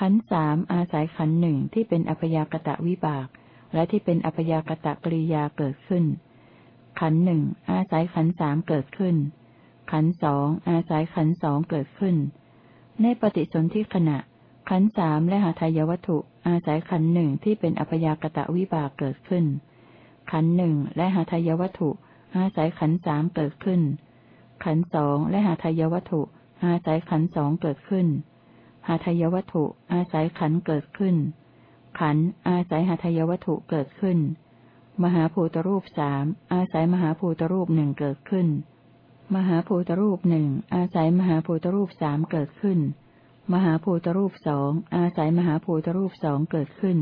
ขันสามอาศัยขันหนึ่งที่เป็นอัพยากตะวิบาก และที่เป็นอัพยากตะกริยาเกิดขึ้น ขันหนึ่งอาศัยขันสามเกิดขึ้น ขันสองอาศัยขันสองเกิดขึ้น ในปฏิสนธิขณะ ขันสามและหาทายวัตถุ อาศัยขันหนึ่งที่เป็นอัพยากตะวิบากเกิดขึ้น ขันหนึ่งและหาทายวัตถุ อาศัยขันสามเกิดขึ้น ขันสองและหาทายวัตถุ อาศัยขันสองเกิดขึ้น หาทายวัตถุ อาศัยขันเกิดขึ้น ขันอาศัยหาทายวัตถุเกิดขึ้น มหาภูตรูปสามอาศัยมหาภูตรูปหนึ่งเกิดขึ้น มหาภูตรูปหนึ่งอาศัยมหาภูตรูปสามเกิดขึ้น มหาภูตรูปสองอาศัยมหาภูตรูปสองเกิดขึ้น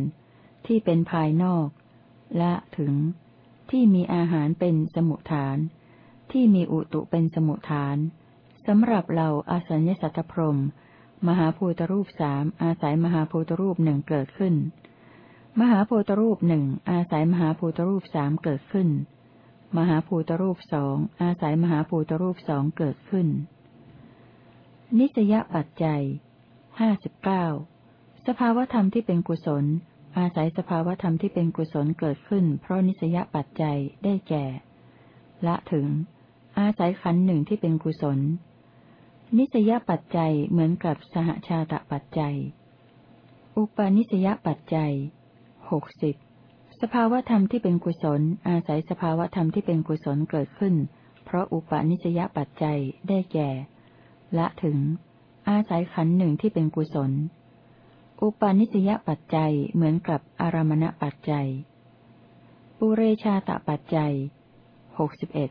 ที่เป็นภายนอก ละถึง ที่มีอาหารเป็นสมุทฐาน ที่มีอุตุเป็นสมุทฐานสำหรับเราอาศัยสัตพรมมหาภูตรูปสามอาศัยมหาภูตรูปหนึ่งเกิดขึ้น มหาภูตรูปหนึ่งอาศัยมหาภูตรูปสามเกิดขึ้น มหาภูตรูปสองอาศัยมหาภูตรูปสองเกิดขึ้น นิสยปัจจัย ห้าสิบเก้าสภาวธรรมที่เป็นกุศล อาศัยสภาวธรรมที่เป็นกุศลเกิดขึ้น เพราะนิสยปัจจัยได้แก่ ละถึง อาศัยขันหนึ่งที่เป็นกุศล นิสยปัจจัยเหมือนกับสหชาตปัจจัย อุปนิสยปัจจัยหกสิบสภาวธรรมที่เป็นกุศล อาศัยสภาวธรรมที่เป็นกุศลเกิดขึ้น เพราะอุปนิสยปัจจัยได้แก่ ละถึง อาศัยขันหนึ่งที่เป็นกุศล อุปนิสยปัจจัยเหมือนกับอารมณปัจจัย ปุเรชาตปัจจัยหกสิบเอ็ด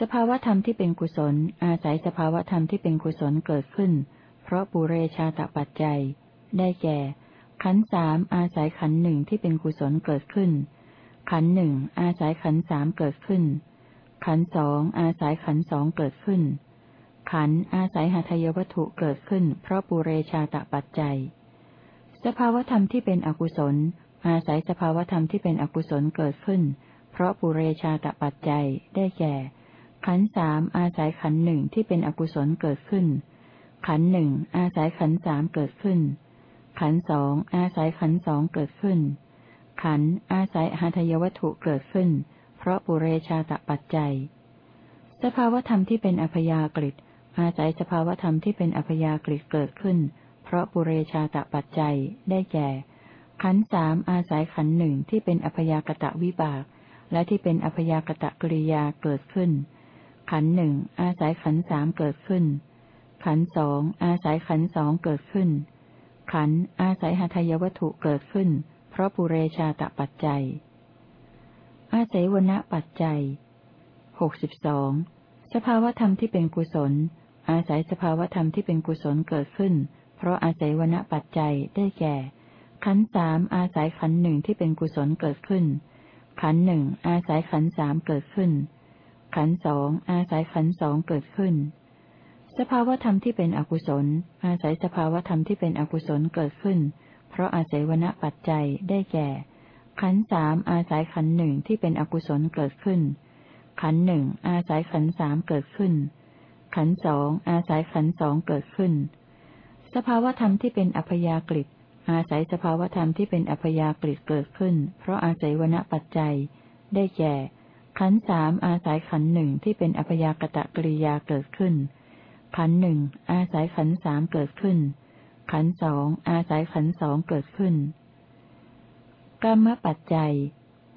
สภาวธรรมที่เป็นกุศล อาศัยสภาวธรรมที่เป็นกุศลเกิดขึ้น เพราะปุเรชาตปัจจัย ได้แก่ ขันสามอาศัยขันหนึ่งที่เป็นกุศลเกิดขึ้น ขันหนึ่งอาศัยขันสามเกิดขึ้น ขันสองอาศัยขันสองเกิดขึ้น ขันอาศัยหาทายวัตถุเกิดขึ้น เพราะปุเรชาตปัจจัย สภาวธรรมที่เป็นอกุศล อาศัยสภาวธรรมที่เป็นอกุศลเกิดขึ้น เพราะปุเรชาตปัจจัยได้แก่ ขันสามอาศัยขันหนึ่งที่เป็นอกุศลเกิดขึ้น ขันหนึ่งอาศัยขันสามเกิดขึ้น ขันสองอาศัยขันสองเกิดขึ้น ขันอาศัยหาทยวัตถุเกิดขึ้น เพราะปุเรชาตปัจจัย สภาวธรรมที่เป็นอัพยากฤิ อาศัยสภาวธรรมที่เป็นอัพยากฤิเกิดขึ้น เพราะปุเรชาตปัจจัยได้แก่ ขันสามอาศัยขันหนึ่งที่เป็นอัพยากตะวิบาก และที่เป็นอัพยากตะกริยาเกิดขึ้น ขันหนึ่งอาศัยขันสามเกิดขึ้น ขันสองอาศัยขันสองเกิดขึ้น ขันอาศัยหาทายวัตถุเกิดขึ้น เพราะปุเรชาตปัจจัย อาศัยวณปัจจัยหกสิบสองสภาวธรรมที่เป็นกุศล อาศัยสภาวธรรมที่เป็นกุศลเกิดขึ้น เพราะอาศัยวณปัจจัยได้แก่ ขันสามอาศัยขันหนึ่งที่เป็นกุศลเกิดขึ้น ขันหนึ่งอาศัยขันสามเกิดขึ้น ขันสองอาศัยขันสองเกิดขึ้น สภาวธรรมที่เป็นอกุศล อาศัยสภาวธรรมที่เป็นอกุศลเกิดขึ้น เพราะอาศัยวณปัจจัยได้แก่ ขันสามอาศัยขันหนึ่งที่เป็นอกุศลเกิดขึ้น ขันหนึ่งอาศัยขันสามเกิดขึ้น ขันสองอาศัยขันสองเกิดขึ้น สภาวธรรมที่เป็นอัพยากฤิอาศัยสภาวธรรมที่เป็นอัพยากฤิเกิดขึ้น เพราะอาศัยวณปัจจัย ได้แก่ ขันสามอาศัยขันหนึ่งที่เป็นอัพยากตะกริยาเกิดขึ้น ขันหนึ่งอาศัยขันสามเกิดขึ้น ขันสองอาศัยขันสองเกิดขึ้นกรรมปัจจัย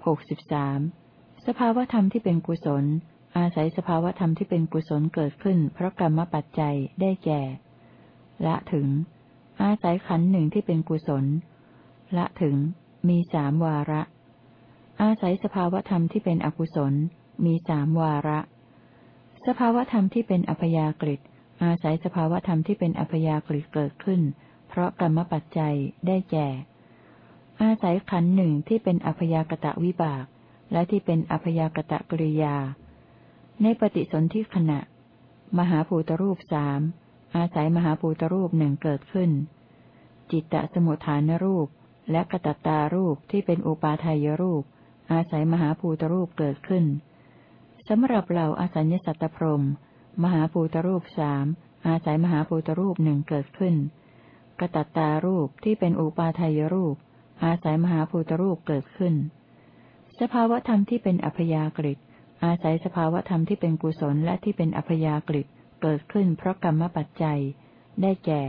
หกสิบสามสภาวธรรมที่เป็นกุศล อาศัยสภาวธรรมที่เป็นกุศลเกิดขึ้น เพราะกรรมปัจจัยได้แก่ ละถึง อาศัยขันหนึ่งที่เป็นกุศล ละถึง มีสามวาระ อาศัยสภาวธรรมที่เป็นอกุศล มีสามวาระ สภาวธรรมที่เป็นอัพยากฤิอาศัยสภาวธรรมที่เป็นอัพยากฤิเกิดขึ้น เพราะกรรมปัจจัยได้แก่ อาศัยขันหนึ่งที่เป็นอัพยากตะวิบาก และที่เป็นอัพยากตะกริยา ในปฏิสนธิขณะ มหาภูตรูปสามอาศัยมหาภูตรูปหนึ่งเกิดขึ้น จิตตสมุทฐานรูปและกตัตารูปที่เป็นอุปาทายรูป อาศัยมหาภูตรูปเกิดขึ้นสำหรับเราอาศัยสัตตพรมมหาภูตรูปสามอาศัยมหาภูตรูปหนึ่งเกิดขึ้น กตัตารูปที่เป็นอุปาทายรูป อาศัยมหาภูตรูปเกิดขึ้น สภาวธรรมที่เป็นอัพยากฤิ อาศัยสภาวธรรมที่เป็นกุศลและที่เป็นอัพยากฤิเกิดขึ้นเพราะกรรมปัจจัย ได้แก่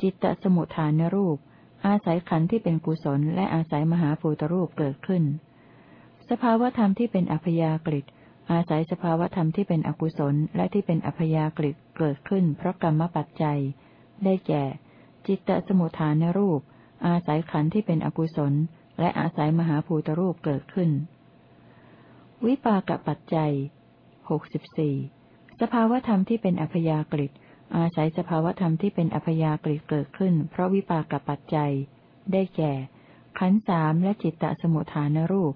จิตตสมุทฐานรูป อาศัยขันธ์ที่เป็นกุศล และอาศัยมหาภูตรูปเกิดขึ้น สภาวธรรมที่เป็นอัพยากฤิอาศัยสภาวธรรมที่เป็นอกุศล และที่เป็นอัพยากฤิเกิดขึ้นเพราะกรรมปัจจัย ได้แก่ จิตตสมุทฐานรูป อาศัยขันธ์ที่เป็นอกุศล และอาศัยมหาภูตรูปเกิดขึ้น วิปากปัจจัยหกสิบสี่สภาวธรรมที่เป็นอัพยากฤิอาศัยสภาวธรรมที่เป็นอัพยากฤิเกิดขึ้น เพราะวิปากปัจจัย ได้แก่ ขันสามและจิตตสมุทฐานรูป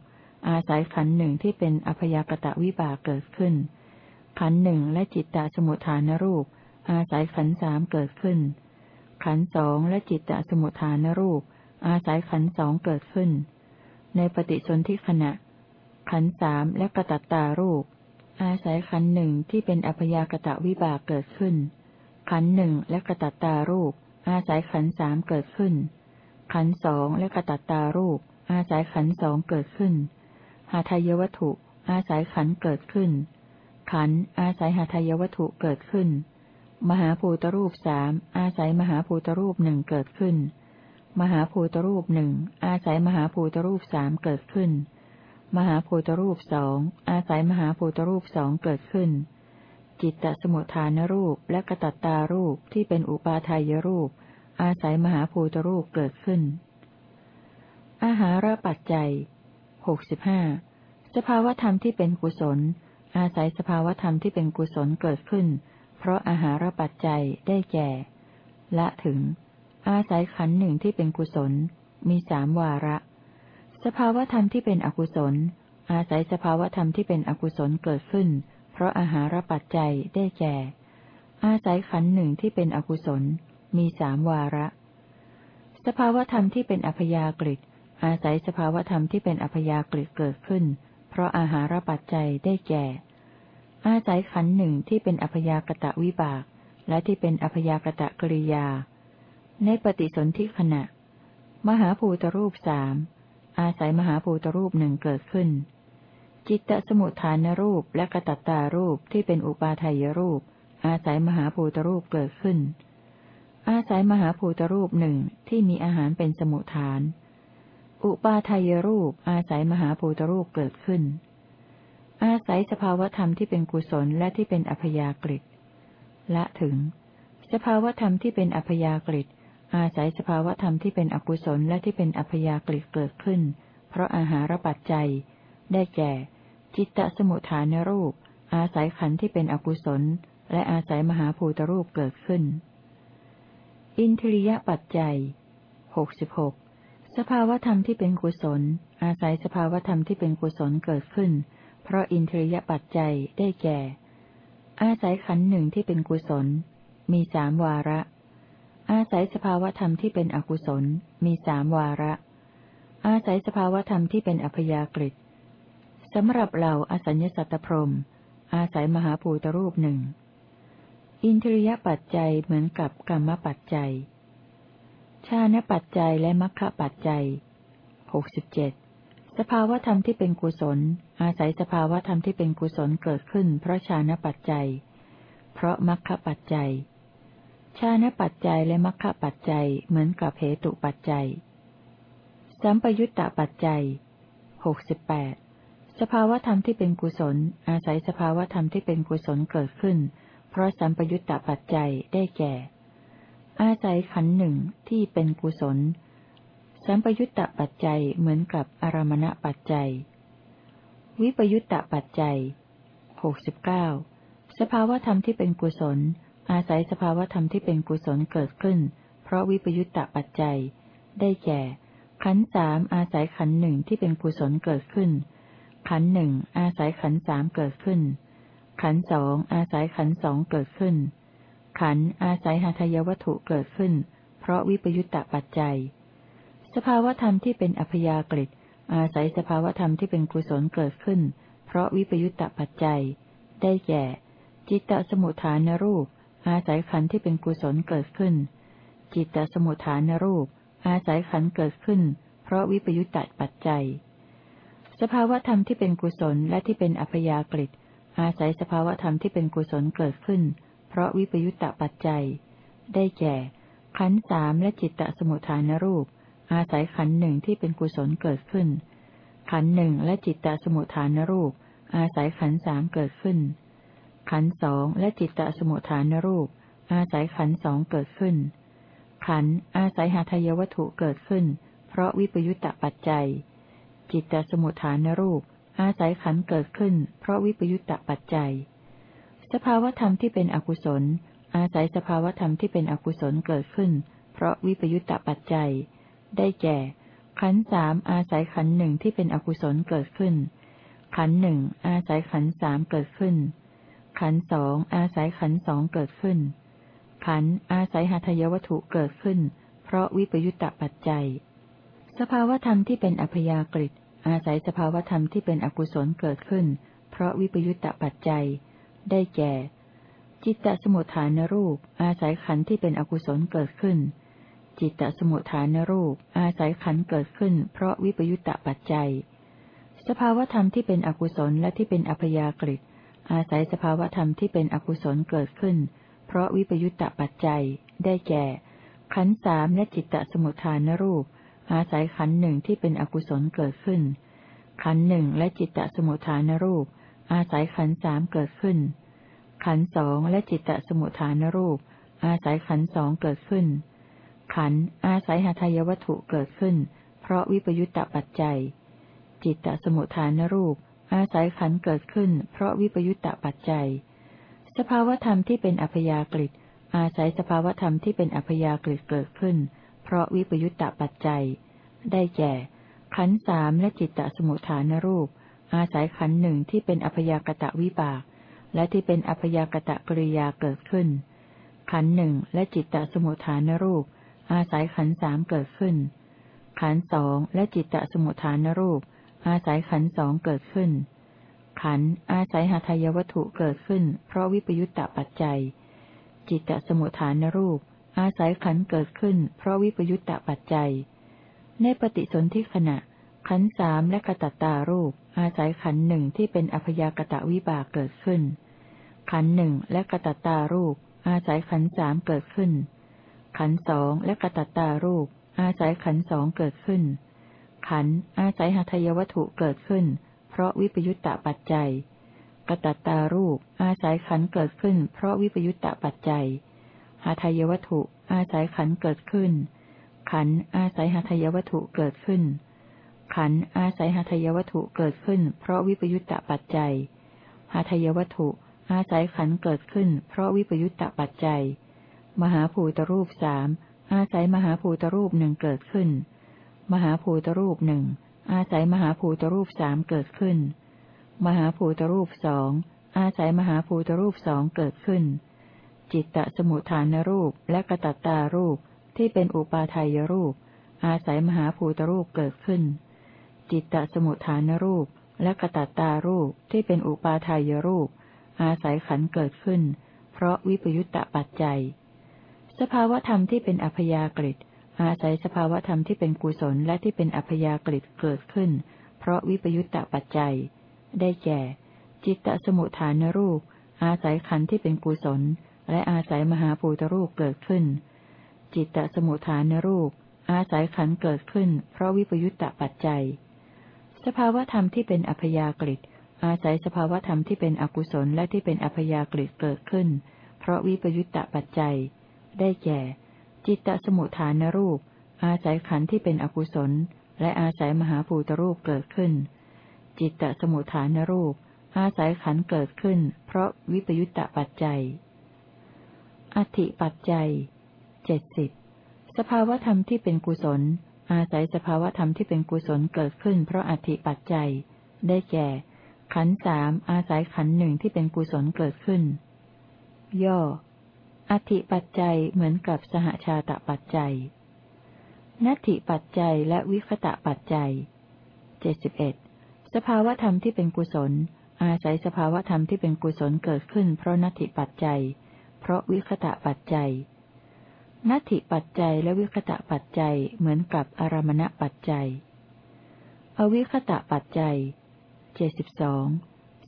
อาศัยขันหนึ่งที่เป็นอัพยากตะวิบากเกิดขึ้น ขันหนึ่งและจิตตสมุทฐานรูป อาศัยขันสามเกิดขึ้น ขันสองและจิตตสมุทฐานรูป อาศัยขันสองเกิดขึ้น ในปฏิสนธิขณะ ขันสามและกระตัตตารูป อาศัยขันหนึ่งที่เป็นอัพยากตะวิบากเกิดขึ้น ขันหนึ่งและกระตัตตารูป อาศัยขันสามเกิดขึ้น ขันสองและกระตัตตารูป อาศัยขันสองเกิดขึ้น หาทายวัตถุ อาศัยขันเกิดขึ้น ขันอาศัยหาทายวัตถุเกิดขึ้น มหาภูตรูปสามอาศัยมหาภูตรูปหนึ่งเกิดขึ้น มหาภูตรูปหนึ่งอาศัยมหาภูตรูปสามเกิดขึ้น มหาภูตรูปสองอาศัยมหาภูตรูปสองเกิดขึ้น จิตตสมุทฐานรูปและกระตัตตารูปที่เป็นอุปาทายรูป อาศัยมหาภูตรูปเกิดขึ้น อาหารปัจจัยหกสิบห้าสภาวธรรมที่เป็นกุศล อาศัยสภาวธรรมที่เป็นกุศลเกิดขึ้น เพราะอาหารปัจจัยได้แก่ละถึง อาศัยขันหนึ่งที่เป็นกุศล มีสามวาระ สภาวธรรมที่เป็นอกุศล อาศัยสภาวธรรมที่เป็นอกุศลเกิดขึ้น เพราะอาหารปัจจัยได้แก่ อาศัยขันหนึ่งที่เป็นอกุศล มีสามวาระ สภาวธรรมที่เป็นอัพยากฤิอาศัยสภาวธรรมที่เป็นอัพยากฤิเกิดขึ้น เพราะอาหารปัจจัยได้แก่ อาศัยขันหนึ่งที่เป็นอัพยากตะวิบาก และที่เป็นอัพยากตะกริยา ในปฏิสนธิขณะ มหาภูตรูปสาม อาศัยมหาภูตรูปหนึ่งเกิดขึ้น จิตตสมุทฐานรูปและกระตัตตารูปที่เป็นอุปาทัยรูป อาศัยมหาภูตรูปเกิดขึ้น อาศัยมหาภูตรูปหนึ่งที่มีอาหารเป็นสมุทฐาน อุปาทัยรูปอาศัยมหาภูตรูปเกิดขึ้น อาศัยสภาวธรรมที่เป็นกุศลและที่เป็นอัพยากฤิละถึง สภาวธรรมที่เป็นอัพยากฤิ อาศัยสภาวธรรมที่เป็นอกุศลและที่เป็นอัพยากฤิเกิดขึ้น เพราะอาหารปัจจัย ได้แก่ จิตตสมุทฐานรูป อาศัยขันธ์ที่เป็นอกุศล และอาศัยมหาภูตรูปเกิดขึ้น อินทรียปัจจัยหกสิบหกสภาวธรรมที่เป็นกุศล อาศัยสภาวธรรมที่เป็นกุศลเกิดขึ้น เพราะอินทรียปัจจัยได้แก่ อาศัยขันธ์หนึ่งที่เป็นกุศล มีสามวาระ อาศัยสภาวธรรมที่เป็นอกุศล มีสามวาระ อาศัยสภาวธรรมที่เป็นอัพยากฤิสำหรับเราอสัญญสัตตพรมอาศัยมหาภูตรูปหนึ่ง อินทรียปัจจัยเหมือนกับกรรมปัจจัย ชาณปัจจัยและมัคคะปัจจัยหกสิบเจ็ดสภาวธรรมที่เป็นกุศล อาศัยสภาวธรรมที่เป็นกุศลเกิดขึ้น เพราะชาณปัจจัย เพราะมัคคะปัจจัย ชาณปัจจัยและมัคคะปัจจัยเหมือนกับเหตุปัจจัย สัมปยุตตปัจจัยหกสิบแปดสภาวธรรมที่เป็นกุศล อาศัยสภาวธรรมที่เป็นกุศลเกิดขึ้น เพราะสัมปยุตตปัจจัยได้แก่ อาศัยขันหนึ่งที่เป็นกุศล สัมปยุตตปัจจัยเหมือนกับอารมณปัจจัย วิปยุตตปัจจัยหกสิบเก้าสภาวธรรมที่เป็นกุศล อาศัยสภาวธรรมที่เป็นกุศลเกิดขึ้น เพราะวิปยุตตะปัจจัย ได้แก่ ขันสามอาศัยขันหนึ่งที่เป็นกุศลเกิดขึ้น ขันหนึ่งอาศัยขันสามเกิดขึ้น ขันสองอาศัยขันสองเกิดขึ้น ขันอาศัยหาทยวัตถุเกิดขึ้น เพราะวิปยุตตะปัจจัย สภาวธรรมที่เป็นอัพยากฤิอาศัยสภาวธรรมที่เป็นกุศลเกิดขึ้น เพราะวิปยุตตะปัจจัย ได้แก่ จิตตสมุทฐานรูป อาศัยขันธ์ที่เป็นกุศลเกิดขึ้น จิตตสมุทฐานรูป อาศัยขันธ์เกิดขึ้น เพราะวิปยุตตปัจจัย สภาวธรรมที่เป็นกุศลและที่เป็นอัพยากฤิอาศัยสภาวธรรมที่เป็นกุศลเกิดขึ้น เพราะวิปยุตตปัจจัย ได้แก่ ขันธ์สามและจิตตสมุทฐานรูป อาศัยขันหนึ่งที่เป็นกุศลเกิดขึ้น ขันหนึ่งและจิตตสมุทฐานรูป อาศัยขันสามเกิดขึ้น ขันสองและจิตตสมุทฐานรูป อาศัยขันสองเกิดขึ้น ขันอาศัยหาทยวัตถุเกิดขึ้น เพราะวิปยุตตปัจจัย จิตตสมุทฐานรูป อาศัยขันเกิดขึ้น เพราะวิปยุตตปัจจัย สภาวธรรมที่เป็นอกุศล อาศัยสภาวธรรมที่เป็นอกุศลเกิดขึ้น เพราะวิปยุตตปัจจัย ได้แก่ ขันสามอาศัยขันหนึ่งที่เป็นอกุศลเกิดขึ้น ขันหนึ่งอาศัยขันสามเกิดขึ้น ขันสองอาศัยขันสองเกิดขึ้น ขันอาศัยหาทยวัตถุเกิดขึ้น เพราะวิปยุตตปัจจัย สภาวธรรมที่เป็นอัพยากฤิอาศัยสภาวธรรมที่เป็นอกุศลเกิดขึ้น เพราะวิปยุตตปัจจัย ได้แก่ จิตตสมุทฐานรูป อาศัยขันที่เป็นอกุศลเกิดขึ้น จิตตสมุทฐานรูป อาศัยขันเกิดขึ้น เพราะวิปยุตตะปัจจัย สภาวธรรมที่เป็นอกุศลและที่เป็นอัพยากฤิ อาศัยสภาวธรรมที่เป็นอกุศลเกิดขึ้น เพราะวิปยุตตะปัจจัย ได้แก่ ขันสามและจิตตสมุทฐานรูป อาศัยขันหนึ่งที่เป็นอกุศลเกิดขึ้น ขันหนึ่งและจิตตสมุทฐานรูป อาศัยขันสามเกิดขึ้น ขันสองและจิตตสมุทฐานรูป อาศัยขันสองเกิดขึ้น ขันอาศัยหาทายวัตถุเกิดขึ้น เพราะวิปยุตตปัจจัย จิตตสมุทฐานรูป อาศัยขันเกิดขึ้น เพราะวิปยุตตปัจจัย สภาวธรรมที่เป็นอัพยากฤิอาศัยสภาวธรรมที่เป็นอัพยากฤิเกิดขึ้น เพราะวิปยุตตปัจจัย ได้แก่ ขันสามและจิตตสมุทฐานรูป อาศัยขันหนึ่งที่เป็นอัพยากตะวิบาก และที่เป็นอัพยากตะกริยาเกิดขึ้น ขันหนึ่งและจิตตสมุทฐานรูป อาศัยขันสามเกิดขึ้น ขันสองและจิตตสมุทฐานรูป อาศัยขันสองเกิดขึ้น ขันอาศัยหาทายวัตถุเกิดขึ้น เพราะวิปยุตตปัจจัย จิตตสมุทฐานรูป อาศัยขันเกิดขึ้น เพราะวิปยุตตปัจจัย ในปฏิสนธิขณะ ขันสามและกตัตตารูป อาศัยขันหนึ่งที่เป็นอพยากตะวิบากเกิดขึ้น ขันหนึ่งและกตัตตารูป อาศัยขันสามเกิดขึ้น ขันสองและกระตัตตารูป อาศัยขันสองเกิดขึ้น ขันอาศัยหทัยวัตถุเกิดขึ้น เพราะวิปยุตตะปัจจัยกระตัตตารูป อาศัยขันเกิดขึ้น เพราะวิปยุตตะปัจจัยหาทายวัตถุ อาศัยขันเกิดขึ้น ขันอาศัยหทัยวัตถุเกิดขึ้น ขันอาศัยหทัยวัตถุเกิดขึ้น เพราะวิปยุตตะปัจจัยหาทายวัตถุ อาศัยขันเกิดขึ้น เพราะวิปยุตตะปัจจัย มหาภูตรูปสามอาศัยมหาภูตรูปหนึ่งเกิดขึ้น มหาภูตรูปหนึ่งอาศัยมหาภูตรูปสามเกิดขึ้น มหาภูตรูปสองอาศัยมหาภูตรูปสองเกิดขึ้น จิตตสมุทฐานรูปและกระตัตตารูปที่เป็นอุปาทายรูป อาศัยมหาภูตรูปเกิดขึ้น จิตตสมุทฐานรูปและกระตัตตารูปที่เป็นอุปาทายรูป อาศัยขันเกิดขึ้น เพราะวิปยุตตะปัจจัย สภาวธรรมที่เป็นอัพยากฤิ อาศัยสภาวธรรมที่เป็นกุศลและที่เป็นอัพยากฤิเกิดขึ้น เพราะวิปยุตตะปัจจัย ได้แก่ จิตตสมุทฐานรูป อาศัยขันธ์ที่เป็นกุศล และอาศัยมหาภูตรูปเกิดขึ้น จิตตสมุทฐานรูป อาศัยขันธ์เกิดขึ้น เพราะวิปยุตตะปัจจัย สภาวธรรมที่เป็นอัพยากฤิอาศัยสภาวธรรมที่เป็นอกุศลและที่เป็นอัพยากฤิเกิดขึ้น เพราะวิปยุตตะปัจจัย ได้แก่ จิตตสมุทฐานรูป อาศัยขันธ์ที่เป็นอกุศล และอาศัยมหาภูตรูปเกิดขึ้น จิตตสมุทฐานรูป อาศัยขันธ์เกิดขึ้น เพราะวิปยุตตะปัจจัย อธิปัจจัยเจ็ดสิบสภาวธรรมที่เป็นกุศล อาศัยสภาวธรรมที่เป็นกุศลเกิดขึ้น เพราะอธิปัจจัย ได้แก่ ขันธ์สามอาศัยขันธ์หนึ่งที่เป็นกุศลเกิดขึ้น ย่อ อธิปัจจัยเหมือนกับสหชาตปัจจัย นัตถิปัจจัยและวิคตะปัจจัยเจ็ดสิบเอ็ดสภาวธรรมที่เป็นกุศล อาศัยสภาวธรรมที่เป็นกุศลเกิดขึ้น เพราะนัตถิปัจจัย เพราะวิคตะปัจจัย นัตถิปัจจัยและวิคตะปัจจัยเหมือนกับอารมณปัจจัย อวิคตะปัจจัยเจ็ดสิบสอง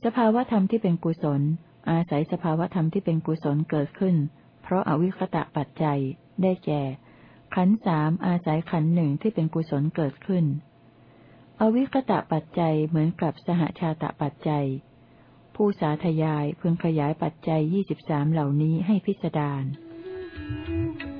สภาวธรรมที่เป็นกุศล อาศัยสภาวธรรมที่เป็นกุศลเกิดขึ้น เพราะอาวิคตะปัจจัย ได้แก่ ขันสามอาศัยขันหนึ่งที่เป็นกุศลเกิดขึ้น อวิคตะปัจจัยเหมือนกับสหชาตะปัจจัย ผู้สาธยายพึงขยายปัจจัยยี่สิบสามเหล่านี้ให้พิสดาร Thank you.